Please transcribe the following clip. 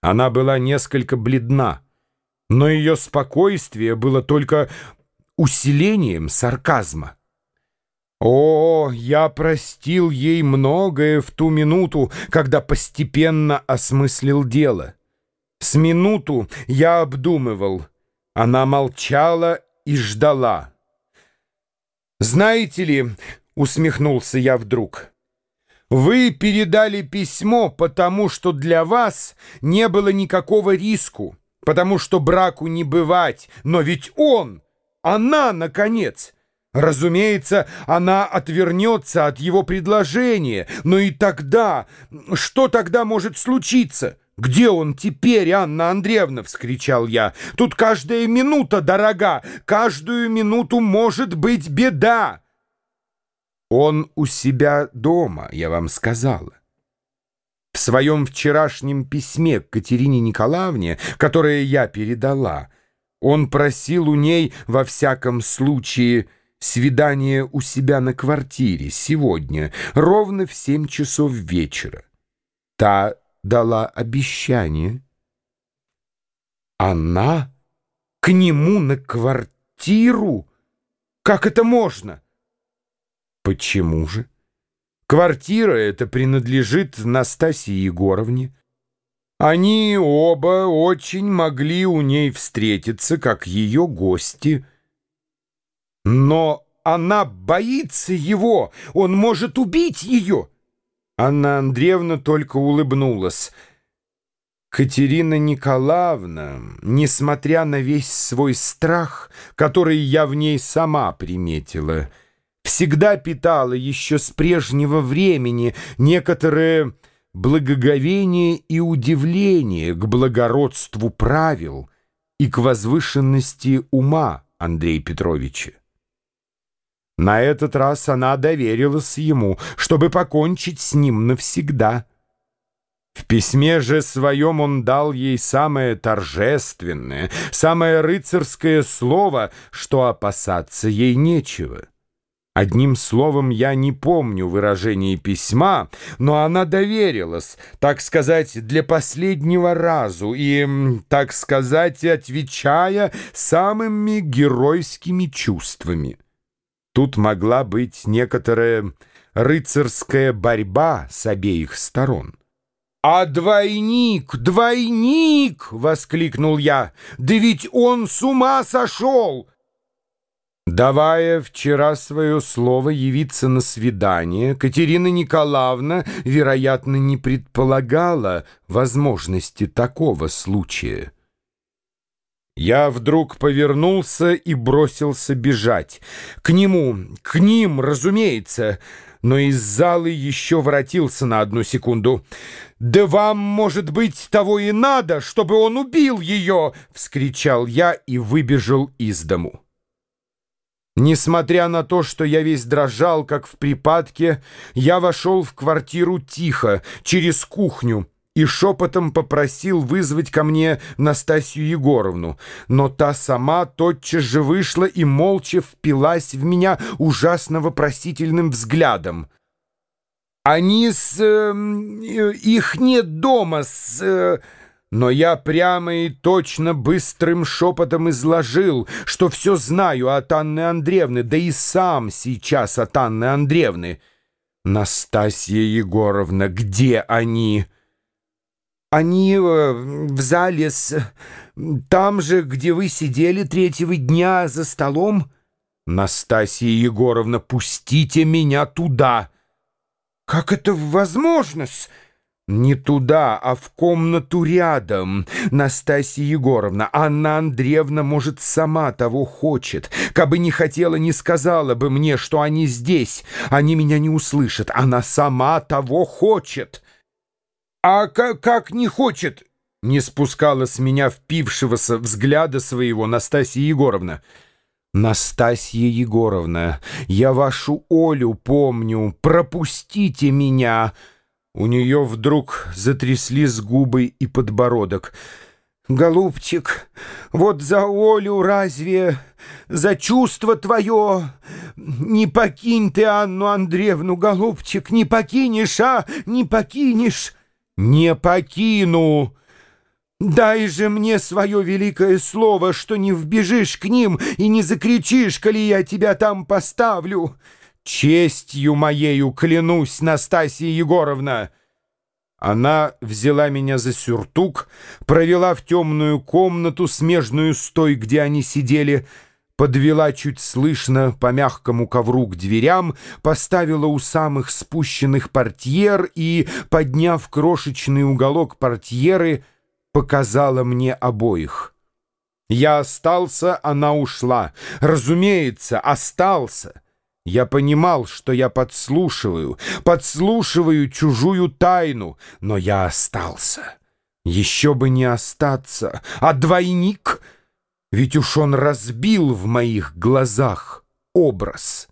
Она была несколько бледна, но ее спокойствие было только усилением сарказма. О, я простил ей многое в ту минуту, когда постепенно осмыслил дело. С минуту я обдумывал. Она молчала и ждала. «Знаете ли, — усмехнулся я вдруг, — вы передали письмо, потому что для вас не было никакого риску, потому что браку не бывать, но ведь он, она, наконец!» Разумеется, она отвернется от его предложения, но и тогда... Что тогда может случиться? «Где он теперь, Анна Андреевна?» — вскричал я. «Тут каждая минута дорога, каждую минуту может быть беда!» «Он у себя дома, я вам сказала». В своем вчерашнем письме к Катерине Николаевне, которое я передала, он просил у ней во всяком случае свидание у себя на квартире сегодня, ровно в семь часов вечера. Та дала обещание. Она к нему на квартиру? Как это можно? Почему же? Квартира эта принадлежит Настасье Егоровне. Они оба очень могли у ней встретиться, как ее гости — но она боится его, он может убить ее. Анна Андреевна только улыбнулась. Катерина Николаевна, несмотря на весь свой страх, который я в ней сама приметила, всегда питала еще с прежнего времени некоторое благоговение и удивление к благородству правил и к возвышенности ума Андрея Петровича. На этот раз она доверилась ему, чтобы покончить с ним навсегда. В письме же своем он дал ей самое торжественное, самое рыцарское слово, что опасаться ей нечего. Одним словом, я не помню выражение письма, но она доверилась, так сказать, для последнего разу и, так сказать, отвечая самыми геройскими чувствами. Тут могла быть некоторая рыцарская борьба с обеих сторон. «А двойник, двойник!» — воскликнул я. «Да ведь он с ума сошел!» Давая вчера свое слово явиться на свидание, Катерина Николаевна, вероятно, не предполагала возможности такого случая. Я вдруг повернулся и бросился бежать. К нему, к ним, разумеется, но из залы еще воротился на одну секунду. «Да вам, может быть, того и надо, чтобы он убил ее!» — вскричал я и выбежал из дому. Несмотря на то, что я весь дрожал, как в припадке, я вошел в квартиру тихо, через кухню, и шепотом попросил вызвать ко мне Настасью Егоровну, но та сама тотчас же вышла и молча впилась в меня ужасно вопросительным взглядом. «Они с... Э, их нет дома с...» э, но я прямо и точно быстрым шепотом изложил, что все знаю от Анны Андреевны, да и сам сейчас от Анны Андреевны. «Настасья Егоровна, где они?» Они э, в зале с... Там же, где вы сидели третьего дня за столом? Настасья Егоровна, пустите меня туда. Как это возможно? Не туда, а в комнату рядом. Настасья Егоровна, Анна Андреевна, может, сама того хочет. Кабы не хотела, не сказала бы мне, что они здесь. Они меня не услышат. Она сама того хочет. «А как, не хочет?» — не спускала с меня впившегося взгляда своего Настасья Егоровна. «Настасья Егоровна, я вашу Олю помню, пропустите меня!» У нее вдруг затряслись губы и подбородок. «Голубчик, вот за Олю разве, за чувство твое, не покинь ты Анну Андреевну, голубчик, не покинешь, а, не покинешь!» «Не покину! Дай же мне свое великое слово, что не вбежишь к ним и не закричишь, коли я тебя там поставлю. Честью моею клянусь, Настасья Егоровна!» Она взяла меня за сюртук, провела в темную комнату, смежную с той, где они сидели, подвела чуть слышно по мягкому ковру к дверям, поставила у самых спущенных портьер и, подняв крошечный уголок портьеры, показала мне обоих. Я остался, она ушла. Разумеется, остался. Я понимал, что я подслушиваю, подслушиваю чужую тайну, но я остался. Еще бы не остаться, а двойник, ведь уж он разбил в моих глазах образ».